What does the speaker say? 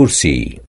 Kursi